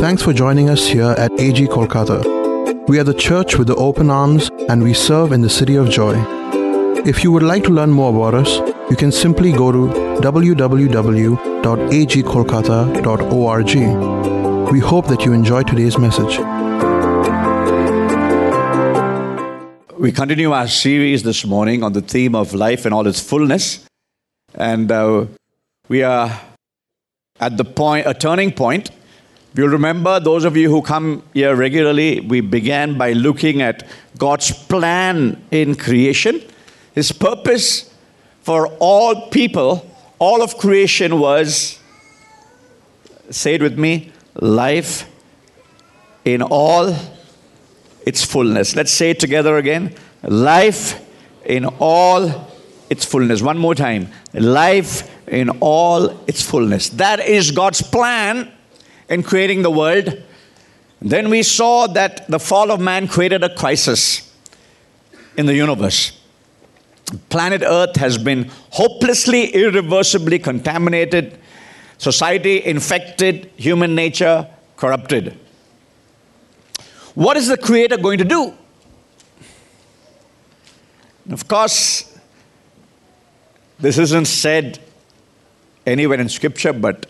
Thanks for joining us here at AG Kolkata. We are the church with the open arms and we serve in the city of joy. If you would like to learn more about us, you can simply go to www.agkolkata.org. We hope that you enjoy today's message. We continue our series this morning on the theme of life and all its fullness. And uh, we are at the point, a turning point. You'll remember, those of you who come here regularly, we began by looking at God's plan in creation. His purpose for all people, all of creation was, say it with me, life in all its fullness. Let's say it together again. Life in all its fullness. One more time. Life in all its fullness. That is God's plan in creating the world. Then we saw that the fall of man created a crisis in the universe. Planet Earth has been hopelessly, irreversibly contaminated, society infected, human nature corrupted. What is the Creator going to do? Of course, this isn't said anywhere in Scripture, but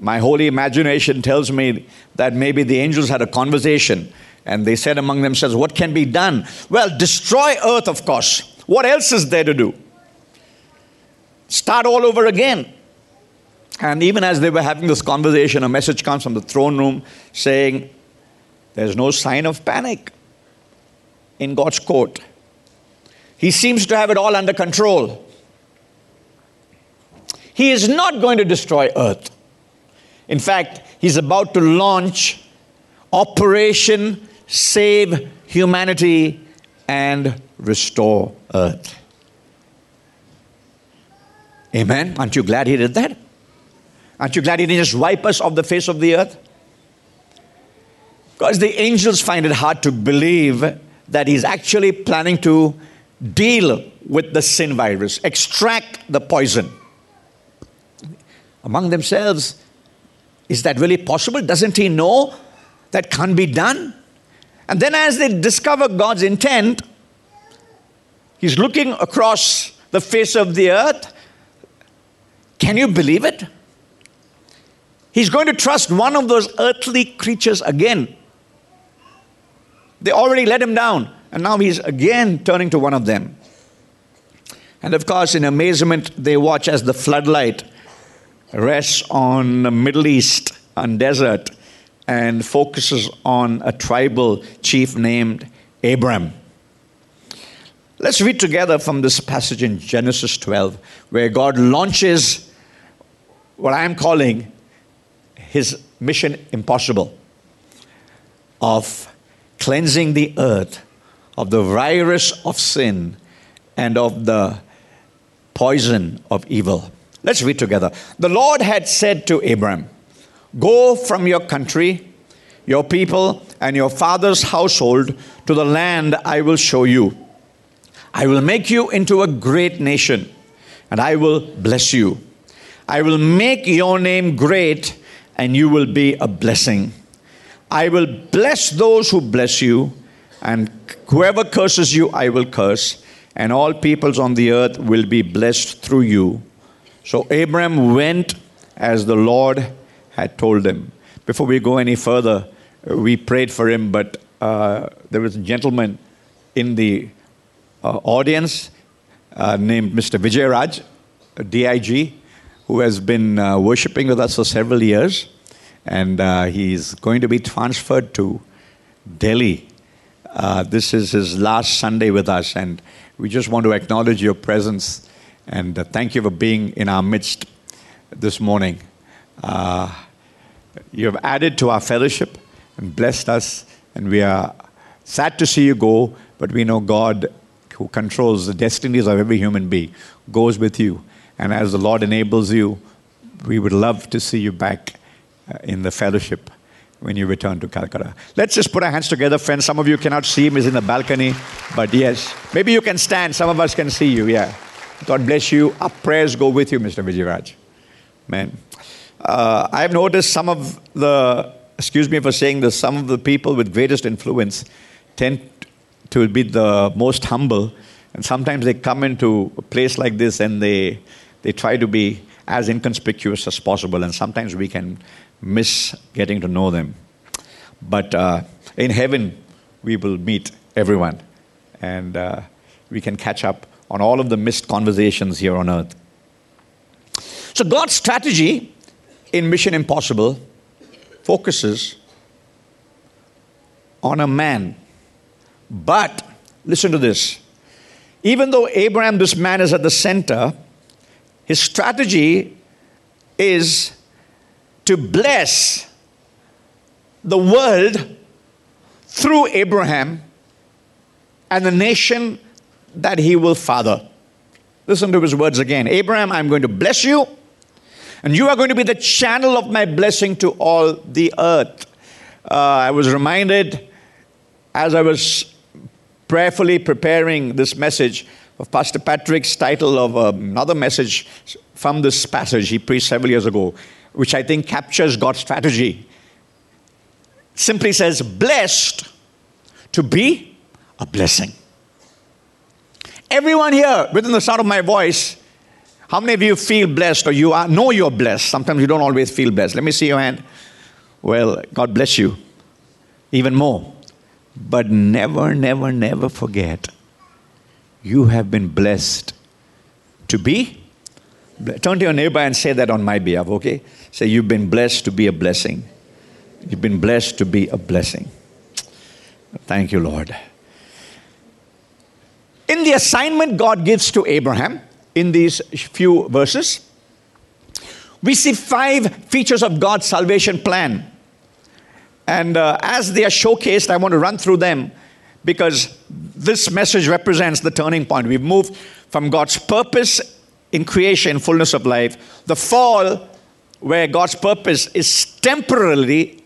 my holy imagination tells me that maybe the angels had a conversation and they said among themselves, What can be done? Well, destroy earth, of course. What else is there to do? Start all over again. And even as they were having this conversation, a message comes from the throne room saying, There's no sign of panic in God's court. He seems to have it all under control. He is not going to destroy earth. In fact, he's about to launch Operation Save Humanity and Restore Earth. Amen. Aren't you glad he did that? Aren't you glad he didn't just wipe us off the face of the earth? Because the angels find it hard to believe that he's actually planning to deal with the sin virus, extract the poison. Among themselves, is that really possible? Doesn't he know that can't be done? And then, as they discover God's intent, he's looking across the face of the earth. Can you believe it? He's going to trust one of those earthly creatures again. They already let him down, and now he's again turning to one of them. And of course, in amazement, they watch as the floodlight rests on the Middle East, on desert, and focuses on a tribal chief named Abram. Let's read together from this passage in Genesis 12, where God launches what I am calling his mission impossible of cleansing the earth of the virus of sin and of the poison of evil. Let's read together. The Lord had said to Abram, Go from your country, your people, and your father's household to the land I will show you. I will make you into a great nation, and I will bless you. I will make your name great, and you will be a blessing. I will bless those who bless you, and whoever curses you, I will curse, and all peoples on the earth will be blessed through you. So Abram went as the Lord had told him. Before we go any further, we prayed for him, but uh, there was a gentleman in the uh, audience uh, named Mr. Vijay Raj, DIG, who has been uh, worshiping with us for several years, and uh, he's going to be transferred to Delhi. Uh, this is his last Sunday with us, and we just want to acknowledge your presence and uh, thank you for being in our midst this morning. Uh, you have added to our fellowship and blessed us, and we are sad to see you go, but we know God, who controls the destinies of every human being, goes with you. And as the Lord enables you, we would love to see you back uh, in the fellowship when you return to Calcutta. Let's just put our hands together, friends. Some of you cannot see him, he's in the balcony, but yes. Maybe you can stand, some of us can see you, yeah. God bless you. Our prayers go with you, Mr. Vijayaraj. Man. uh, I've noticed some of the, excuse me for saying this, some of the people with greatest influence tend to be the most humble. And sometimes they come into a place like this and they, they try to be as inconspicuous as possible. And sometimes we can miss getting to know them. But uh, in heaven, we will meet everyone. And uh, we can catch up on all of the missed conversations here on earth. So, God's strategy in Mission Impossible focuses on a man. But, listen to this. Even though Abraham, this man, is at the center, his strategy is to bless the world through Abraham and the nation that he will father. Listen to his words again Abraham, I'm going to bless you, and you are going to be the channel of my blessing to all the earth. Uh, I was reminded as I was prayerfully preparing this message of Pastor Patrick's title of um, another message from this passage he preached several years ago, which I think captures God's strategy. Simply says, blessed to be a blessing. Everyone here, within the sound of my voice, how many of you feel blessed or you are, know you're blessed? Sometimes you don't always feel blessed. Let me see your hand. Well, God bless you even more. But never, never, never forget you have been blessed to be. Turn to your neighbor and say that on my behalf, okay? Say, You've been blessed to be a blessing. You've been blessed to be a blessing. Thank you, Lord. In the assignment God gives to Abraham in these few verses, we see five features of God's salvation plan. And uh, as they are showcased, I want to run through them because this message represents the turning point. We've moved from God's purpose in creation, fullness of life, the fall, where God's purpose is temporarily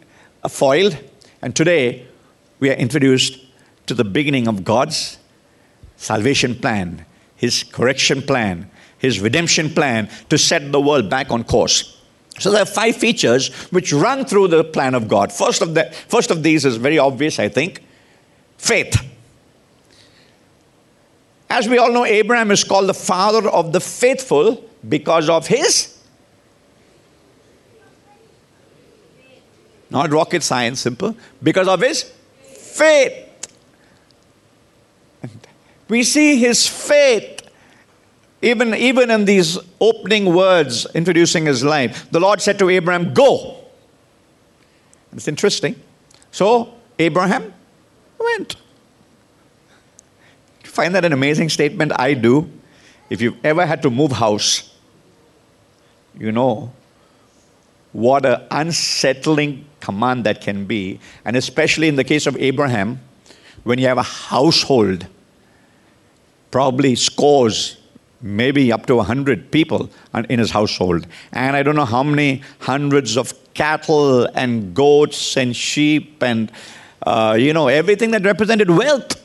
foiled, and today we are introduced to the beginning of God's salvation plan, his correction plan, his redemption plan to set the world back on course. So there are five features which run through the plan of God. First of, the, first of these is very obvious, I think faith. As we all know, Abraham is called the father of the faithful because of his not rocket science, simple, because of his faith. We see his faith even, even in these opening words introducing his life. The Lord said to Abraham, Go. It's interesting. So, Abraham went. You find that an amazing statement? I do. If you've ever had to move house, you know what an unsettling command that can be. And especially in the case of Abraham, when you have a household probably scores, maybe up to 100 people in his household. And I don't know how many hundreds of cattle and goats and sheep and, uh, you know, everything that represented wealth.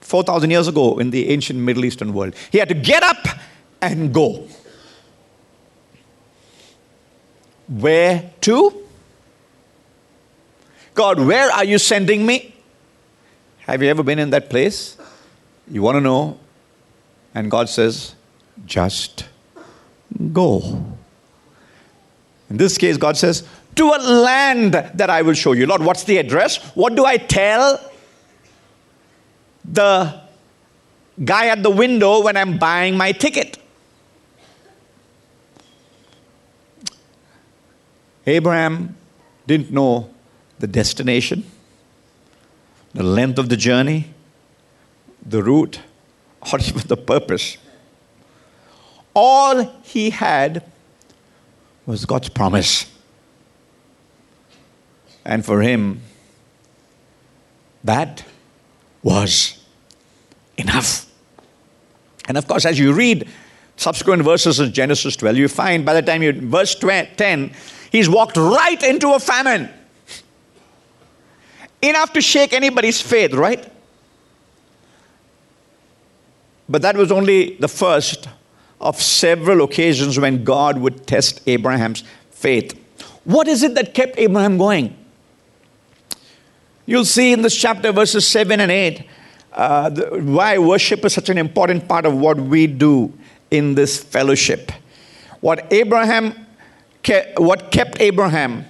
4,000 years ago in the ancient Middle Eastern world. He had to get up and go. Where to? God, where are you sending me? Have you ever been in that place? You want to know? And God says, just go. In this case, God says, to a land that I will show you. Lord, what's the address? What do I tell the guy at the window when I'm buying my ticket? Abraham didn't know the destination, the length of the journey, the route, or even the purpose. All he had was God's promise. And for him, that was enough. And of course, as you read subsequent verses in Genesis 12, you find by the time you, verse 10, he's walked right into a famine. Enough to shake anybody's faith, right? But that was only the first of several occasions when God would test Abraham's faith. What is it that kept Abraham going? You'll see in this chapter, verses 7 and 8, uh, the, why worship is such an important part of what we do in this fellowship. What Abraham, what kept Abraham,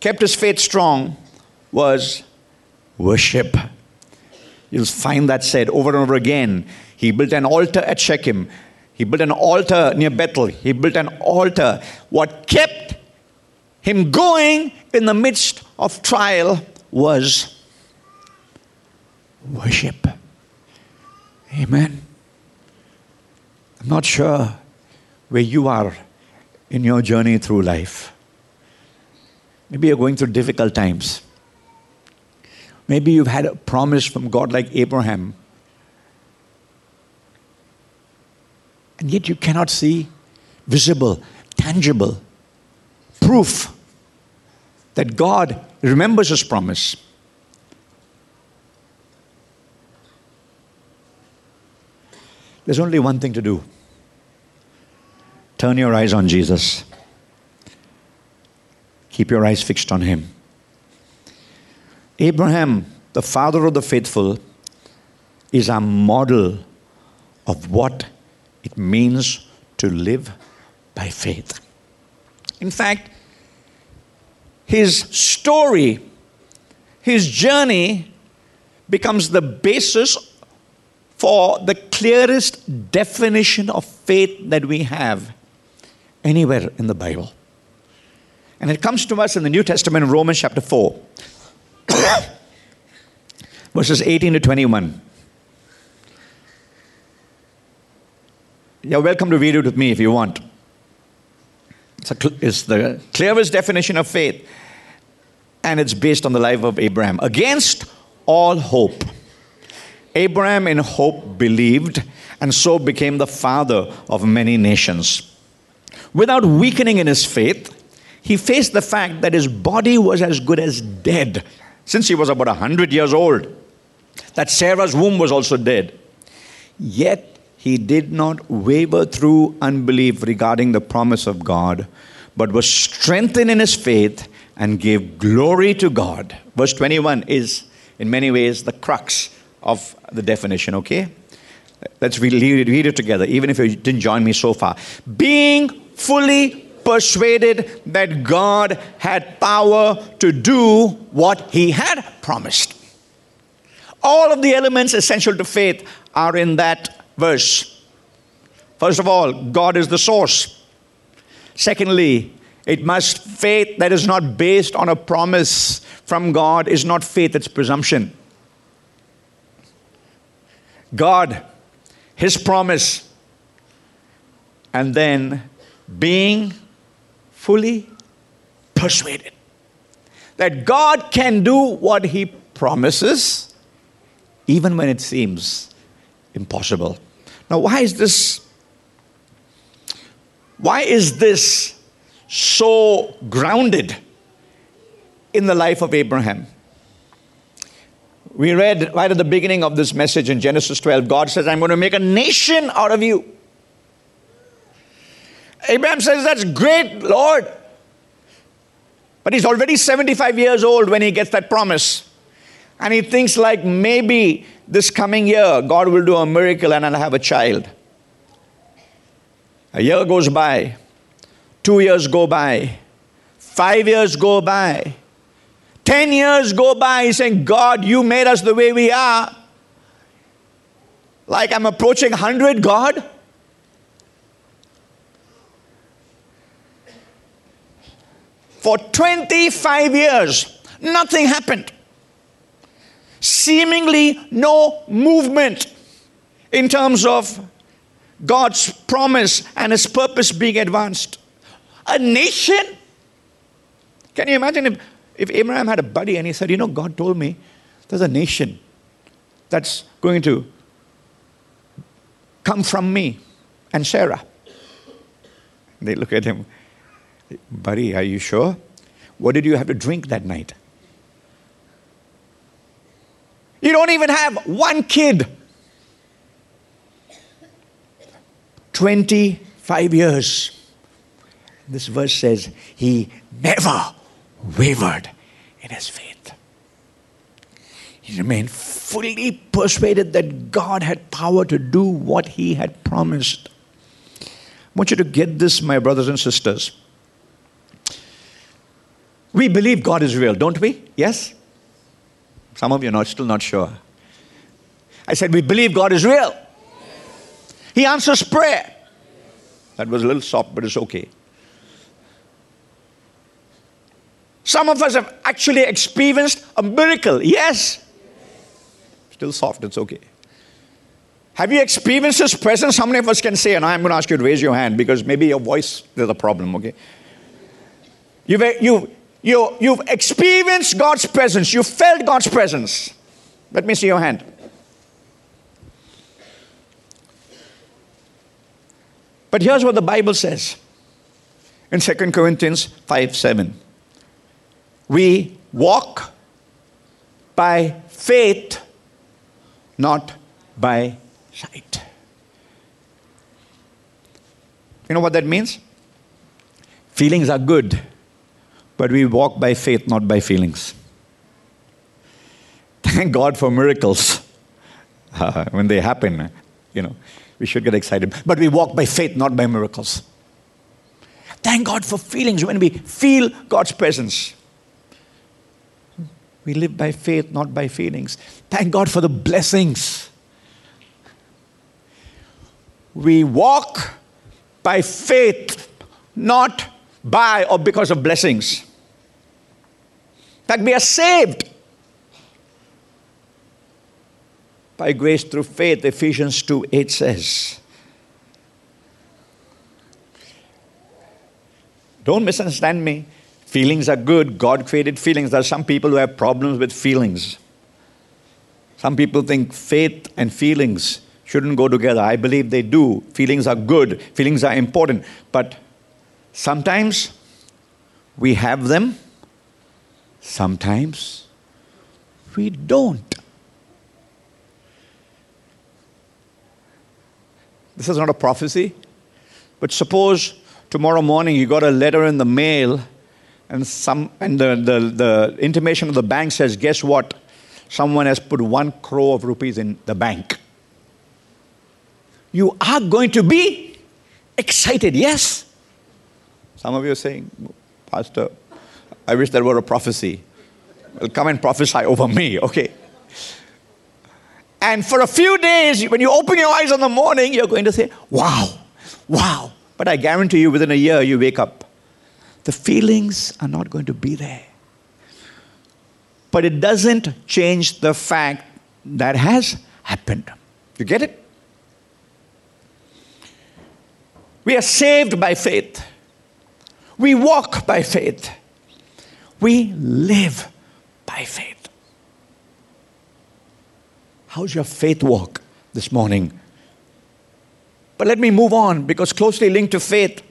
kept his faith strong, was worship. You'll find that said over and over again. He built an altar at Shechem. He built an altar near Bethel. He built an altar. What kept him going in the midst of trial was worship. Amen. I'm not sure where you are in your journey through life. Maybe you're going through difficult times. Maybe you've had a promise from God like Abraham And yet you cannot see visible, tangible proof that God remembers his promise. There's only one thing to do turn your eyes on Jesus, keep your eyes fixed on him. Abraham, the father of the faithful, is a model of what it means to live by faith. In fact, his story, his journey becomes the basis for the clearest definition of faith that we have anywhere in the Bible. And it comes to us in the New Testament in Romans chapter 4, verses 18 to 21. You're welcome to read it with me if you want. It's, a, it's the clearest definition of faith, and it's based on the life of Abraham. Against all hope, Abraham in hope believed, and so became the father of many nations. Without weakening in his faith, he faced the fact that his body was as good as dead since he was about 100 years old, that Sarah's womb was also dead. Yet he did not waver through unbelief regarding the promise of God, but was strengthened in his faith and gave glory to God. Verse 21 is, in many ways, the crux of the definition, okay? Let's read, read it together, even if you didn't join me so far. Being fully persuaded that God had power to do what he had promised. All of the elements essential to faith are in that verse. First of all, God is the source. Secondly, it must faith that is not based on a promise from God is not faith, it's presumption. God, His promise, and then being fully persuaded that God can do what He promises, even when it seems impossible. Now, why is this? Why is this so grounded in the life of Abraham? We read right at the beginning of this message in Genesis 12, God says, I'm going to make a nation out of you. Abraham says, That's great, Lord. But he's already 75 years old when he gets that promise. And he thinks, like, maybe this coming year, God will do a miracle and I'll have a child. A year goes by, two years go by, five years go by, ten years go by. He's saying, God, you made us the way we are. Like I'm approaching 100, God. For 25 years, nothing happened seemingly no movement in terms of God's promise and His purpose being advanced. A nation? Can you imagine if, if Abraham had a buddy and he said, You know, God told me there's a nation that's going to come from me and Sarah. They look at him, Buddy, are you sure? What did you have to drink that night? You don't even have one kid. 25 years. This verse says, He never wavered in his faith. He remained fully persuaded that God had power to do what he had promised. I want you to get this, my brothers and sisters. We believe God is real, don't we? Yes? Some of you are not, still not sure. I said, We believe God is real. He answers prayer. That was a little soft, but it's okay. Some of us have actually experienced a miracle. Yes. Still soft, it's okay. Have you experienced His presence? How many of us can say, and I'm going to ask you to raise your hand because maybe your voice, there's a problem, okay? You've, you, you, you've experienced God's presence, you felt God's presence. Let me see your hand. But here's what the Bible says in 2 Corinthians 5 7. We walk by faith, not by sight. You know what that means? Feelings are good, but we walk by faith, not by feelings. Thank God for miracles uh, when they happen. You know, we should get excited. But we walk by faith, not by miracles. Thank God for feelings when we feel God's presence. We live by faith, not by feelings. Thank God for the blessings. We walk by faith, not by or because of blessings. Fact, we are saved by grace through faith, Ephesians 2 8 says. Don't misunderstand me. Feelings are good. God created feelings. There are some people who have problems with feelings. Some people think faith and feelings shouldn't go together. I believe they do. Feelings are good, feelings are important. But sometimes we have them, sometimes we don't. This is not a prophecy, but suppose tomorrow morning you got a letter in the mail and some and the, the, the intimation of the bank says guess what? Someone has put one crore of rupees in the bank. You are going to be excited yes? Some of you are saying pastor i wish that were a prophecy well come and prophesy over me okay and for a few days when you open your eyes in the morning you're going to say wow wow but i guarantee you within a year you wake up the feelings are not going to be there. But it doesn't change the fact that has happened. You get it? We are saved by faith. We walk by faith. We live by faith. How's your faith walk this morning? But let me move on because closely linked to faith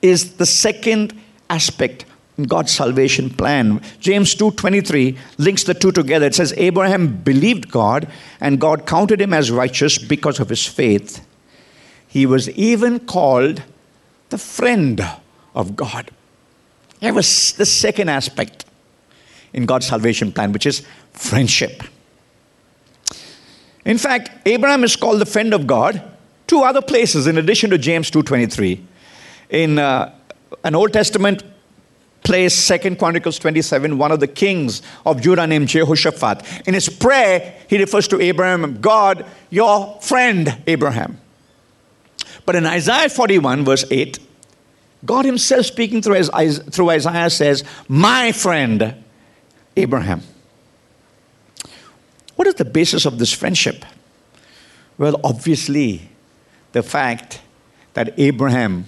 is the second aspect in God's salvation plan. James 2:23 links the two together. It says Abraham believed God and God counted him as righteous because of his faith. He was even called the friend of God. That was the second aspect in God's salvation plan, which is friendship. In fact, Abraham is called the friend of God two other places in addition to James 2:23. In uh, an Old Testament place, Second Chronicles 27, one of the kings of Judah named Jehoshaphat. In his prayer, he refers to Abraham, God, your friend Abraham. But in Isaiah 41, verse 8, God himself speaking through, through Isaiah says, My friend Abraham. What is the basis of this friendship? Well, obviously, the fact that Abraham's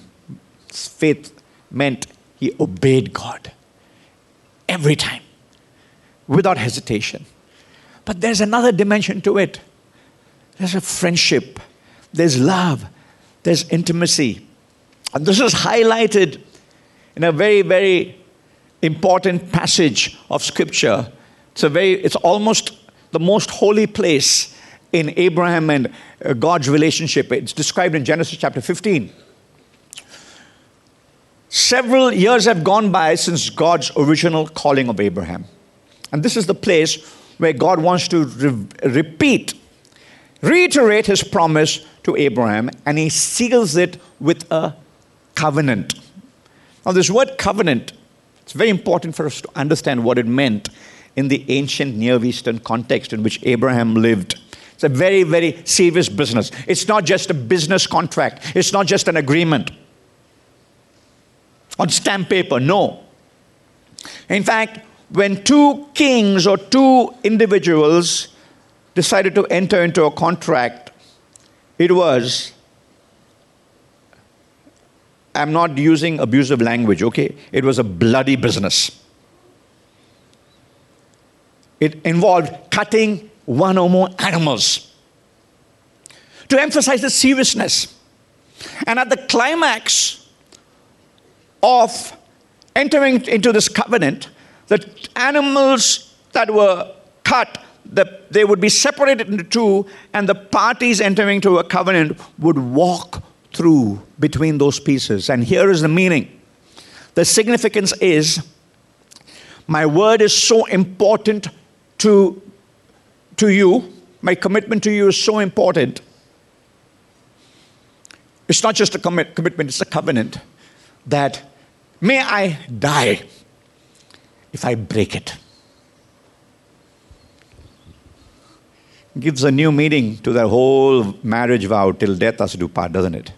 faith meant he obeyed God every time without hesitation. But there's another dimension to it there's a friendship, there's love, there's intimacy. And this is highlighted in a very, very important passage of scripture. It's a very, it's almost the most holy place in Abraham and uh, God's relationship. It's described in Genesis chapter 15. Several years have gone by since God's original calling of Abraham. And this is the place where God wants to re- repeat, reiterate his promise to Abraham, and he seals it with a covenant. Now, this word covenant, it's very important for us to understand what it meant in the ancient Near Eastern context in which Abraham lived. It's a very, very serious business. It's not just a business contract, it's not just an agreement on stamp paper. No. In fact, when two kings or two individuals decided to enter into a contract, it was, I'm not using abusive language, okay? It was a bloody business. It involved cutting one or more animals to emphasize the seriousness. And at the climax of entering into this covenant, the animals that were cut, the, they would be separated into two, and the parties entering into a covenant would walk through between those pieces. And here is the meaning the significance is my word is so important to, to you, my commitment to you is so important. It's not just a commit, commitment, it's a covenant that may I die if I break it. Gives a new meaning to the whole marriage vow till death us do part, doesn't it?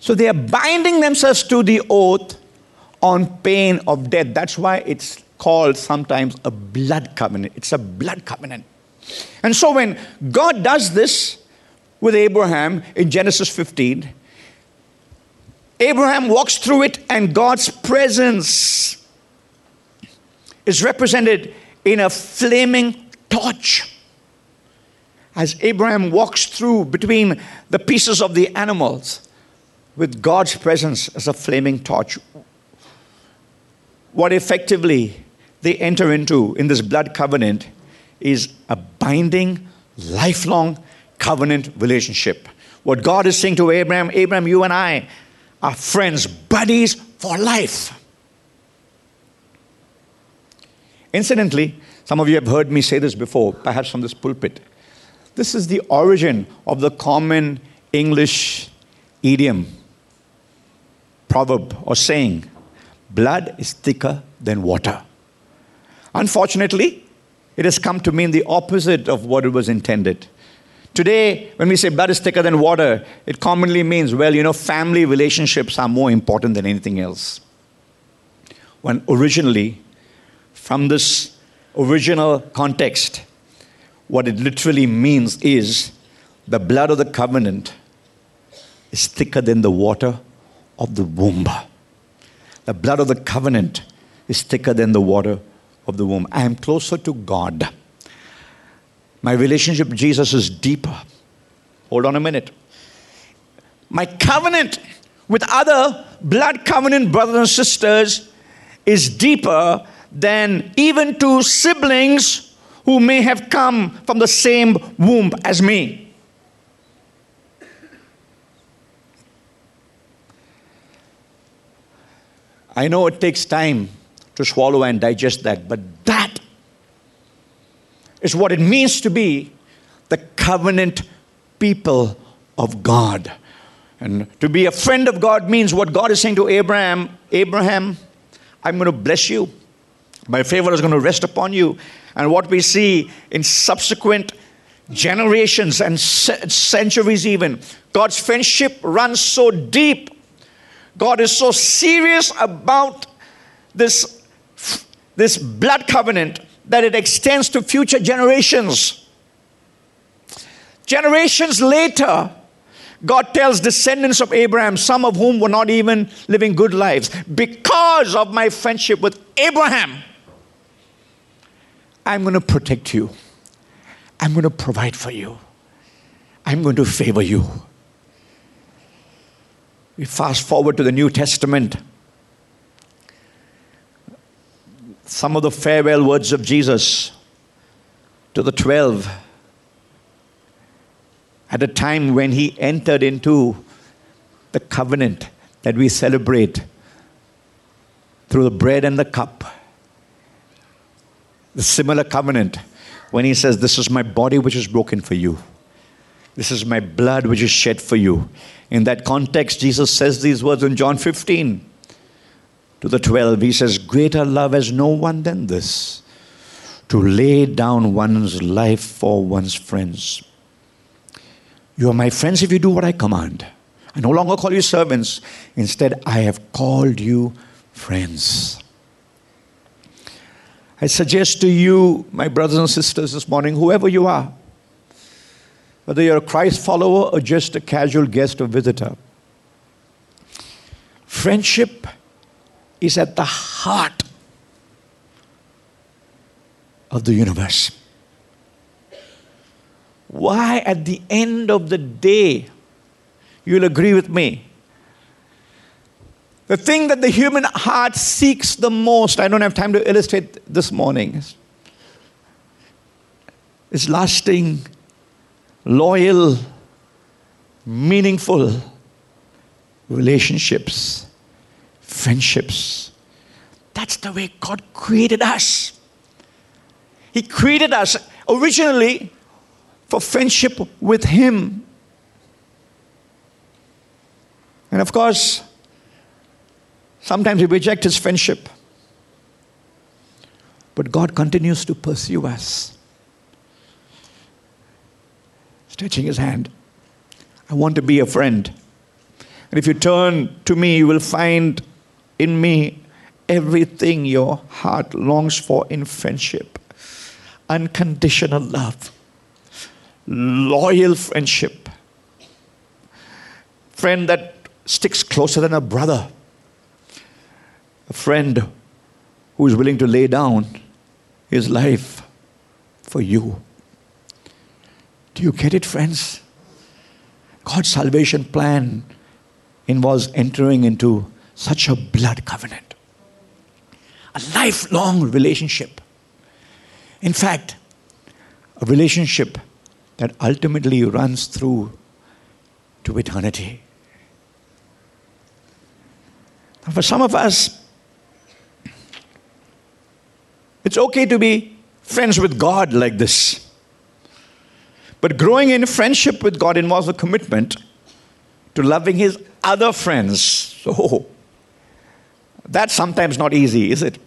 So they are binding themselves to the oath on pain of death. That's why it's called sometimes a blood covenant. It's a blood covenant. And so when God does this with Abraham in Genesis 15, Abraham walks through it, and God's presence is represented in a flaming torch. As Abraham walks through between the pieces of the animals with God's presence as a flaming torch, what effectively they enter into in this blood covenant is a binding, lifelong covenant relationship. What God is saying to Abraham, Abraham, you and I are friends, buddies for life. Incidentally, some of you have heard me say this before, perhaps from this pulpit. This is the origin of the common English idiom, proverb, or saying blood is thicker than water. Unfortunately, it has come to mean the opposite of what it was intended. Today, when we say blood is thicker than water, it commonly means, well, you know, family relationships are more important than anything else. When originally, from this original context, what it literally means is the blood of the covenant is thicker than the water of the womb. The blood of the covenant is thicker than the water of the womb. I am closer to God. My relationship with Jesus is deeper. Hold on a minute. My covenant with other blood covenant brothers and sisters is deeper than even two siblings who may have come from the same womb as me. I know it takes time to swallow and digest that. But that is what it means to be the covenant people of God. And to be a friend of God means what God is saying to Abraham Abraham, I'm going to bless you. My favor is going to rest upon you. And what we see in subsequent generations and centuries, even, God's friendship runs so deep. God is so serious about this this blood covenant that it extends to future generations. Generations later, God tells descendants of Abraham, some of whom were not even living good lives, because of my friendship with Abraham, I'm going to protect you. I'm going to provide for you. I'm going to favor you. We fast forward to the New Testament. some of the farewell words of Jesus to the 12 at a time when he entered into the covenant that we celebrate through the bread and the cup. The similar covenant when he says, This is my body which is broken for you. This is my blood which is shed for you. In that context, Jesus says these words in John 15 to the 12. He says, Greater love has no one than this to lay down one's life for one's friends. You are my friends if you do what I command. I no longer call you servants. Instead, I have called you friends. I suggest to you, my brothers and sisters, this morning, whoever you are, whether you're a Christ follower or just a casual guest or visitor, friendship is at the heart of the universe. Why, at the end of the day, you'll agree with me, the thing that the human heart seeks the most, I don't have time to illustrate this morning, is lasting, loyal, meaningful relationships, friendships. That's the way God created us. He created us originally for friendship with Him. And of course, sometimes we reject His friendship. But God continues to pursue us, stretching His hand. I want to be a friend. And if you turn to me, you will find in me everything your heart longs for in friendship unconditional love, loyal friendship, friend that sticks closer than a brother, a friend who is willing to lay down his life for you. Do you get it, friends? God's salvation plan involves entering into such a blood covenant, a lifelong relationship in fact, a relationship that ultimately runs through to eternity. Now, for some of us, it's okay to be friends with God like this. But growing in friendship with God involves a commitment to loving His other friends. So, that's sometimes not easy, is it?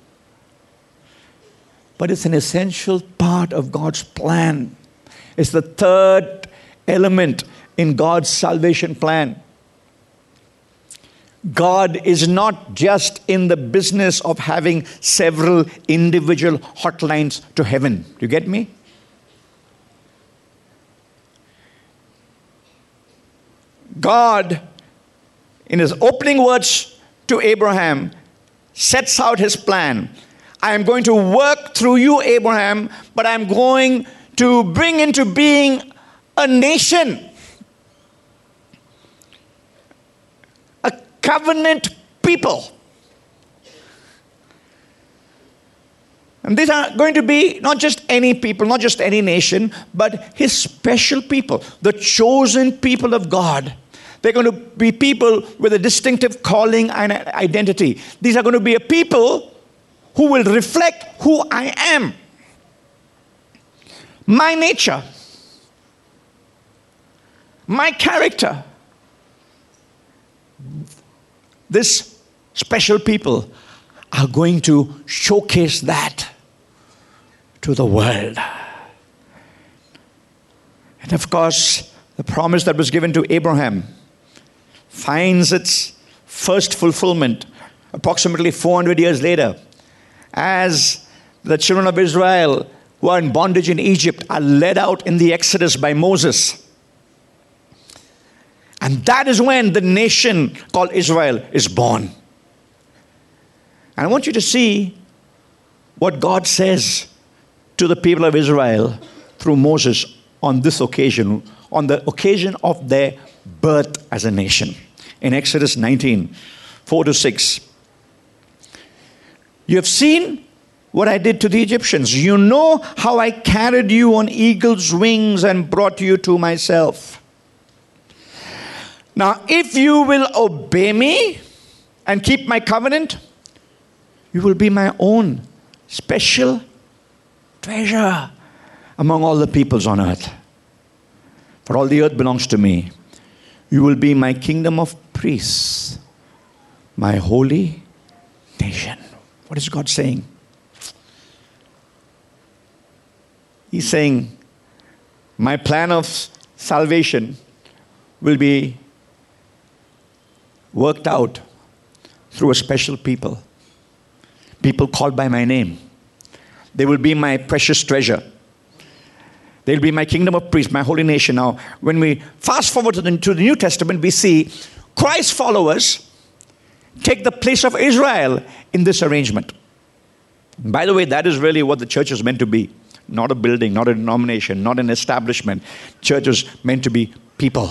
but it's an essential part of God's plan. It's the third element in God's salvation plan. God is not just in the business of having several individual hotlines to heaven. Do you get me? God, in his opening words to Abraham, sets out his plan I am going to work through you, Abraham, but I'm going to bring into being a nation, a covenant people. And these are going to be not just any people, not just any nation, but his special people, the chosen people of God. They're going to be people with a distinctive calling and identity. These are going to be a people who will reflect who I am, my nature, my character. This special people are going to showcase that to the world. And of course, the promise that was given to Abraham finds its first fulfillment approximately 400 years later as the children of Israel who are in bondage in Egypt are led out in the Exodus by Moses. And that is when the nation called Israel is born. And I want you to see what God says to the people of Israel through Moses on this occasion, on the occasion of their birth as a nation. In Exodus 19 4 to 6. You have seen what I did to the Egyptians. You know how I carried you on eagle's wings and brought you to myself. Now, if you will obey me and keep my covenant, you will be my own special treasure among all the peoples on earth. For all the earth belongs to me. You will be my kingdom of priests, my holy nation. What is God saying? He's saying, My plan of salvation will be worked out through a special people, people called by my name. They will be my precious treasure. They'll be my kingdom of priests, my holy nation. Now, when we fast forward to the, to the New Testament, we see Christ followers take the place of Israel in this arrangement. By the way, that is really what the church is meant to be not a building, not a denomination, not an establishment. Church is meant to be people.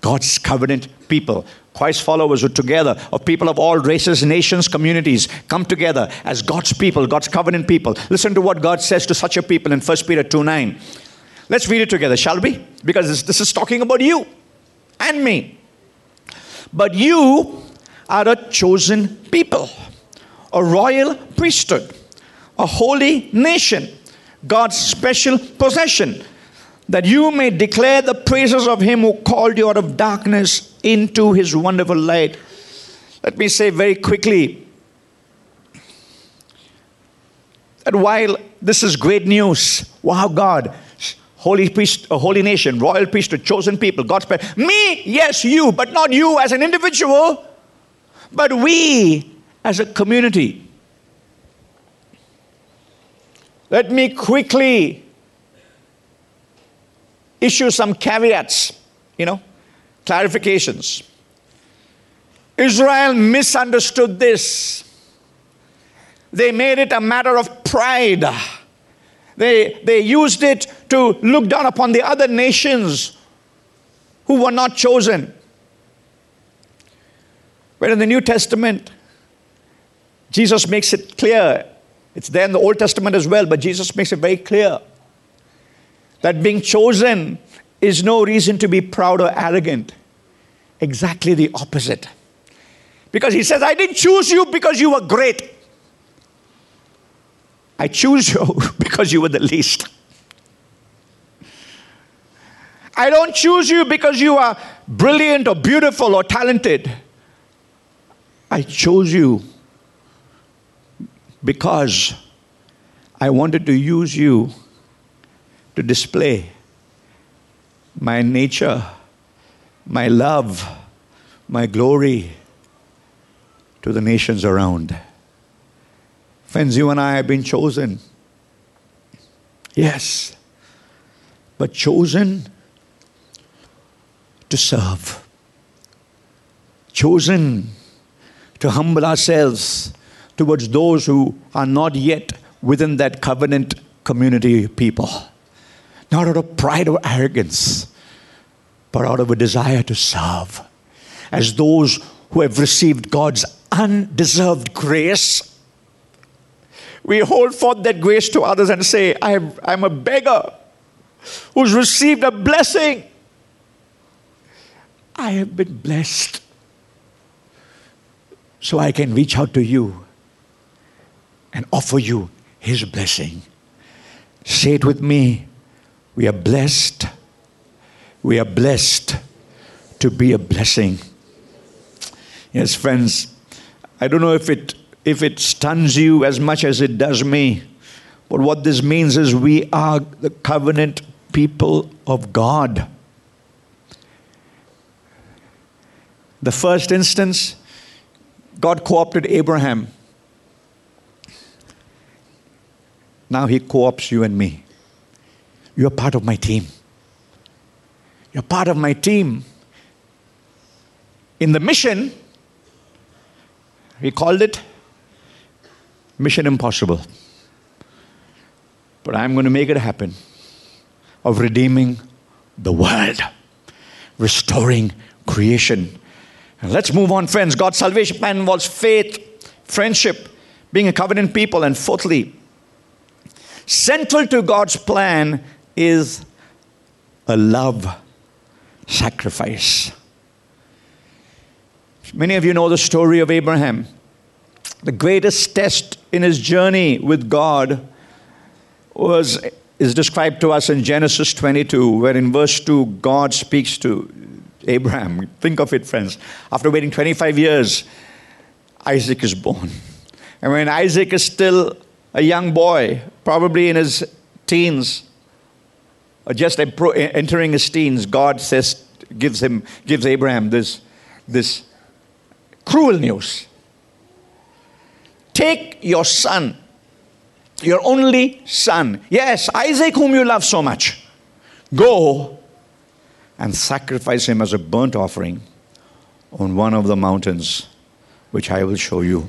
God's covenant people. Christ followers who together, of people of all races, nations, communities, come together as God's people, God's covenant people. Listen to what God says to such a people in 1 Peter 2 9. Let's read it together, shall we? Because this, this is talking about you and me. But you are a chosen people, a royal priesthood, a holy nation, God's special possession, that you may declare the praises of Him who called you out of darkness into His wonderful light. Let me say very quickly that while this is great news, wow, God, holy priest, a holy nation, royal priesthood, chosen people, God's people. me, yes, you, but not you as an individual, but we as a community. Let me quickly issue some caveats, you know, clarifications. Israel misunderstood this. They made it a matter of pride. They, they used it to look down upon the other nations who were not chosen. But in the New Testament, Jesus makes it clear. It's there in the Old Testament as well, but Jesus makes it very clear that being chosen is no reason to be proud or arrogant. Exactly the opposite. Because he says, I didn't choose you because you were great. I choose you because you were the least. I don't choose you because you are brilliant or beautiful or talented. I chose you because I wanted to use you to display my nature, my love, my glory to the nations around. Friends, you and I have been chosen. Yes, but chosen to serve, chosen to humble ourselves towards those who are not yet within that covenant community people not out of pride or arrogance, but out of a desire to serve. As those who have received God's undeserved grace, we hold forth that grace to others and say, I am a beggar who's received a blessing. I have been blessed. So I can reach out to you and offer you his blessing. Say it with me. We are blessed. We are blessed to be a blessing. Yes, friends, I don't know if it if it stuns you as much as it does me. But what this means is we are the covenant people of God. The first instance, God co opted Abraham. Now he co opts you and me. You're part of my team. You're part of my team. In the mission, we called it Mission Impossible. But I'm going to make it happen of redeeming the world, restoring creation. And let's move on, friends. God's salvation plan involves faith, friendship, being a covenant people, and fourthly, central to God's plan is a love sacrifice. Many of you know the story of Abraham. The greatest test in his journey with God was is described to us in Genesis 22, where in verse 2, God speaks to Abraham. Think of it, friends. After waiting 25 years, Isaac is born. And when Isaac is still a young boy, probably in his teens, or just entering his teens, God says, gives him, gives Abraham this, this cruel news. Take your son, your only son. Yes, Isaac, whom you love so much. Go and sacrifice him as a burnt offering on one of the mountains which I will show you.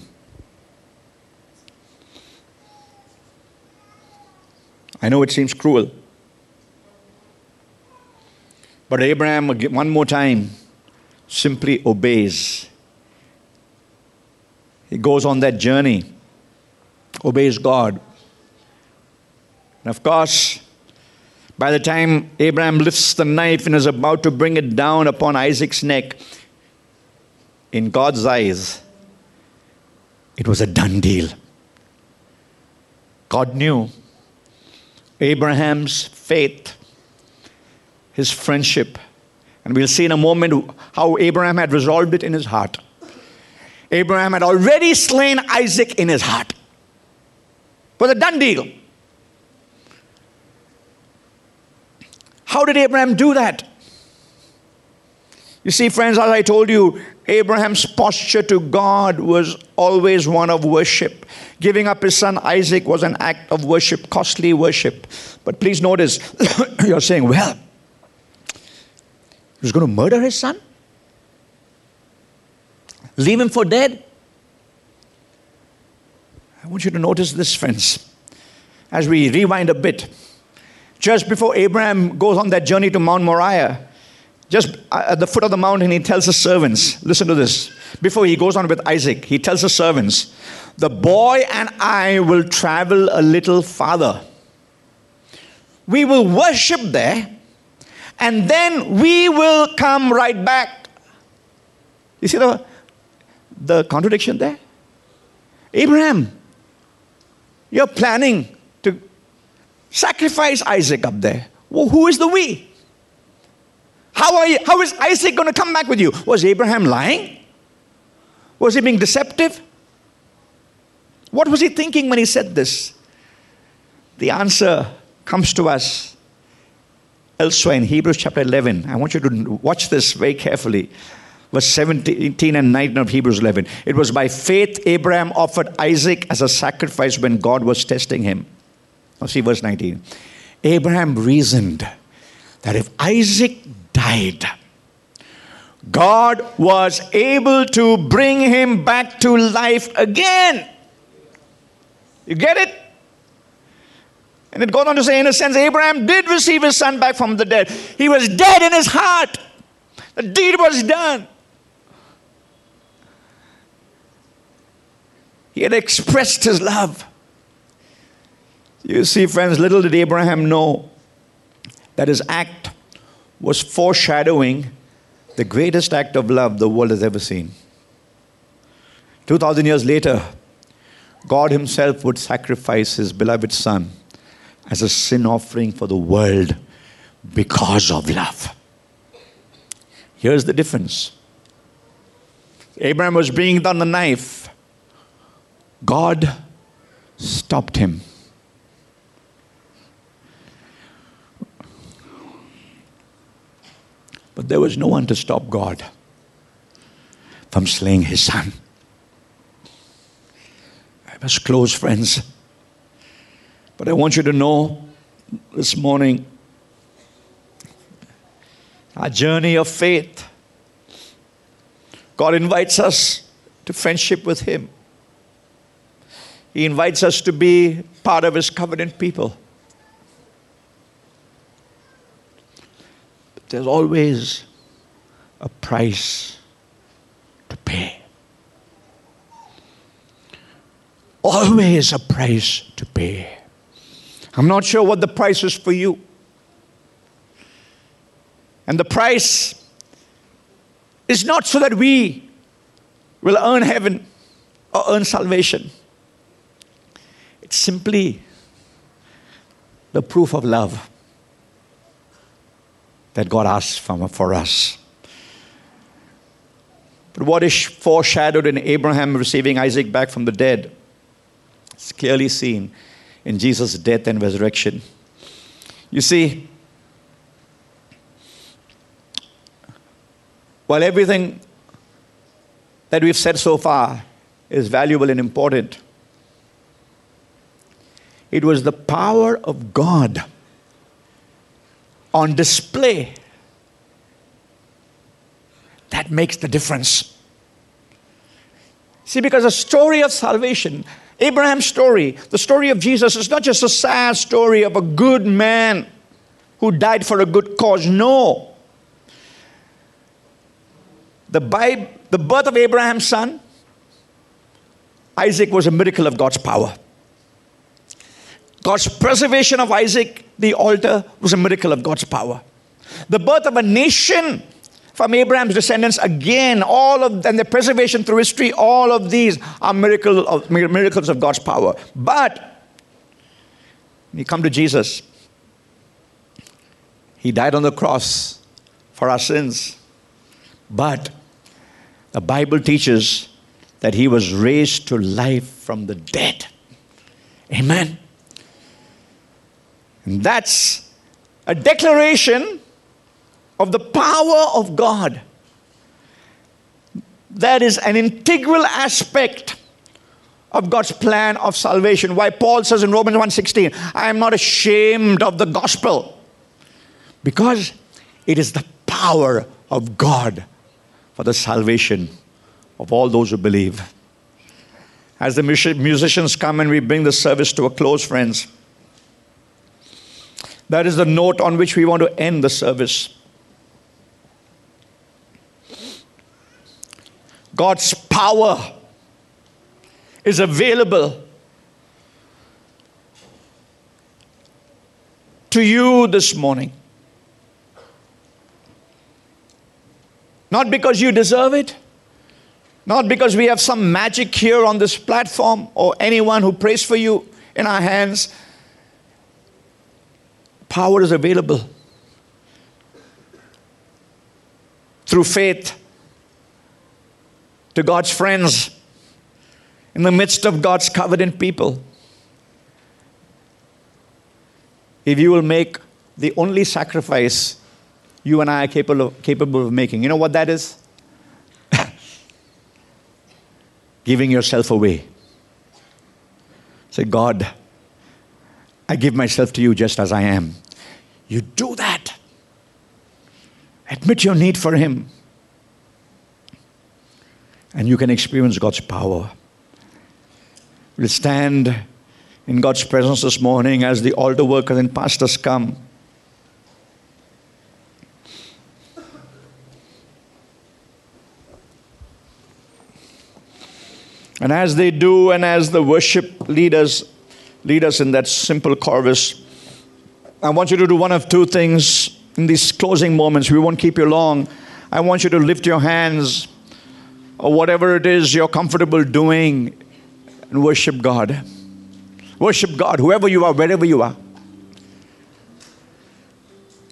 I know it seems cruel. But Abraham, one more time, simply obeys. He goes on that journey, obeys God. And of course, by the time Abraham lifts the knife and is about to bring it down upon Isaac's neck, in God's eyes, it was a done deal. God knew Abraham's faith, his friendship. And we'll see in a moment how Abraham had resolved it in his heart. Abraham had already slain Isaac in his heart. It was a done deal. How did Abraham do that? You see, friends, as I told you, Abraham's posture to God was always one of worship. Giving up his son Isaac was an act of worship, costly worship. But please notice, you're saying, well, he was going to murder his son? Leave him for dead? I want you to notice this, friends, as we rewind a bit. Just before Abraham goes on that journey to Mount Moriah, just uh, at the foot of the mountain, he tells his servants, listen to this. Before he goes on with Isaac, he tells his servants, The boy and I will travel a little farther. We will worship there, and then we will come right back. You see the, the contradiction there? Abraham, you're planning to sacrifice Isaac up there. Well, who is the we? How, are you, how is Isaac going to come back with you? Was Abraham lying? Was he being deceptive? What was he thinking when he said this? The answer comes to us elsewhere in Hebrews chapter 11. I want you to watch this very carefully. Verse 17 and 19 of Hebrews 11. It was by faith Abraham offered Isaac as a sacrifice when God was testing him. Now see verse 19. Abraham reasoned that if Isaac died, God was able to bring him back to life again. You get it? And it goes on to say, in a sense, Abraham did receive his son back from the dead. He was dead in his heart. The deed was done. He had expressed his love. You see, friends, little did Abraham know that his act was foreshadowing the greatest act of love the world has ever seen. 2,000 years later, God Himself would sacrifice His beloved Son as a sin offering for the world because of love. Here's the difference Abraham was bringing down the knife, God stopped him. But there was no one to stop God from slaying his son. I was close, friends. But I want you to know this morning our journey of faith. God invites us to friendship with Him. He invites us to be part of His covenant people. But there's always a price to pay. Always a price to pay. I'm not sure what the price is for you. And the price is not so that we will earn heaven or earn salvation. It's simply the proof of love that God asks from, for us. But what is foreshadowed in Abraham receiving Isaac back from the dead? is clearly seen in Jesus' death and resurrection. You see, while everything that we've said so far is valuable and important, it was the power of God on display that makes the difference. See, because the story of salvation, Abraham's story, the story of Jesus, is not just a sad story of a good man who died for a good cause. No. The, Bible, the birth of Abraham's son, Isaac, was a miracle of God's power. God's preservation of Isaac, the altar, was a miracle of God's power. The birth of a nation from Abraham's descendants, again, all of and the preservation through history, all of these are miracle of, miracles of God's power. But when you come to Jesus, He died on the cross for our sins. But the Bible teaches that He was raised to life from the dead. Amen. That's a declaration of the power of God. That is an integral aspect of God's plan of salvation. Why Paul says in Romans 1:16, I am not ashamed of the gospel. Because it is the power of God for the salvation of all those who believe. As the musicians come and we bring the service to a close, friends, that is the note on which we want to end the service. God's power is available to you this morning. Not because you deserve it, not because we have some magic here on this platform or anyone who prays for you in our hands Power is available through faith to God's friends in the midst of God's covenant people. If you will make the only sacrifice you and I are capable of, capable of making, you know what that is? Giving yourself away. Say, God, I give myself to you just as I am. You do that. Admit your need for Him. And you can experience God's power. We'll stand in God's presence this morning as the altar workers and pastors come. And as they do, and as the worship leaders lead us in that simple chorus. I want you to do one of two things in these closing moments. We won't keep you long. I want you to lift your hands or whatever it is you're comfortable doing and worship God. Worship God, whoever you are, wherever you are.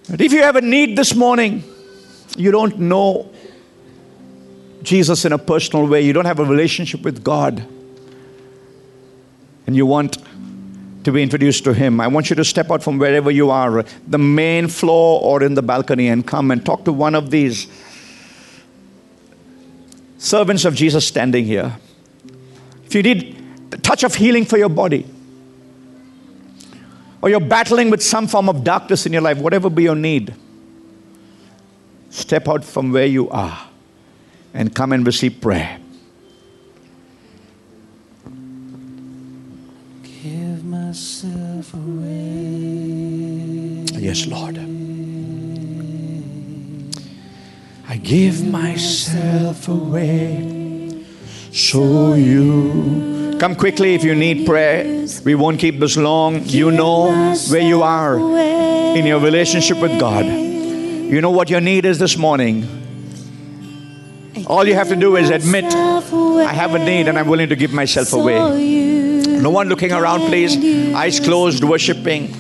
And if you have a need this morning, you don't know Jesus in a personal way, you don't have a relationship with God, and you want to be introduced to Him. I want you to step out from wherever you are, the main floor or in the balcony, and come and talk to one of these servants of Jesus standing here. If you need a touch of healing for your body, or you're battling with some form of darkness in your life, whatever be your need, step out from where you are and come and receive prayer. Myself away. Yes, Lord. I give myself away so you come quickly if you need prayer. We won't keep this long. You know where you are in your relationship with God. You know what your need is this morning. All you have to do is admit, I have a need and I'm willing to give myself away. No one looking around, please. Eyes closed, worshiping.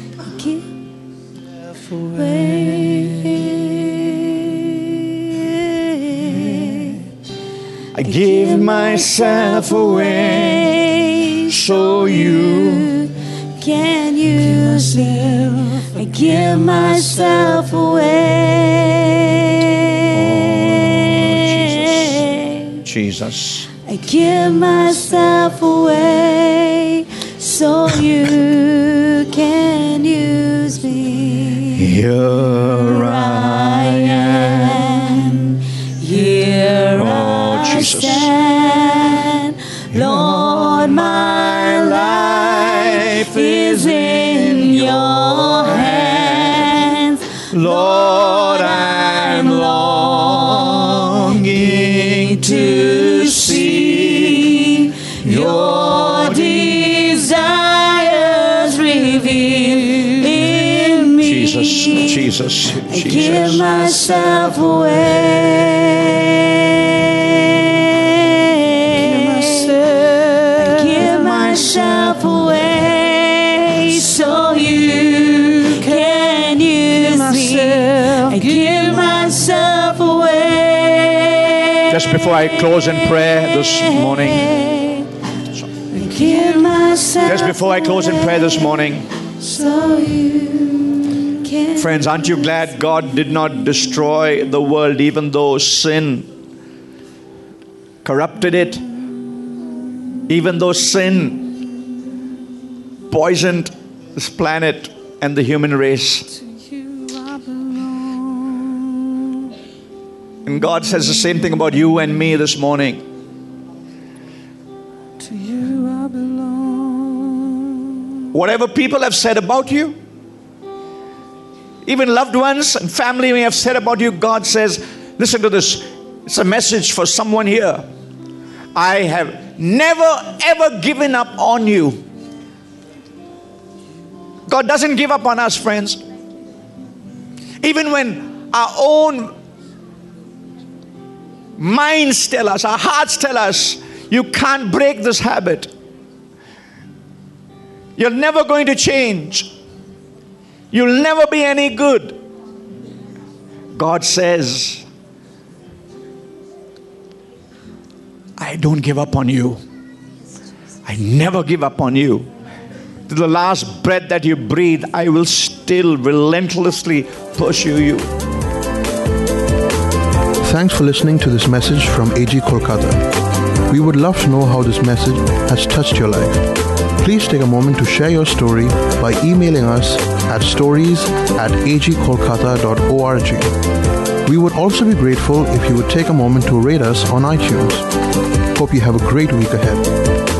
I give myself away so you can use me. I give myself away. Oh, Jesus. I give myself away you can use me. Here I Jesus, I give myself away. I give myself away so you can use me. I give myself away. Just before I close in prayer this morning, give myself just before I close in prayer this morning, so you friends, aren't you glad God did not destroy the world even though sin corrupted it? Even though sin poisoned this planet and the human race. And God says the same thing about you and me this morning. Whatever people have said about you, even loved ones and family may have said about you, God says, listen to this. It's a message for someone here. I have never ever given up on you. God doesn't give up on us, friends. Even when our own minds tell us, our hearts tell us, you can't break this habit. You're never going to change. You'll never be any good. God says, I don't give up on you. I never give up on you. To the last breath that you breathe, I will still relentlessly pursue you. Thanks for listening to this message from AG Kolkata. We would love to know how this message has touched your life. Please take a moment to share your story by emailing us at stories at agkolkata.org. We would also be grateful if you would take a moment to rate us on iTunes. Hope you have a great week ahead.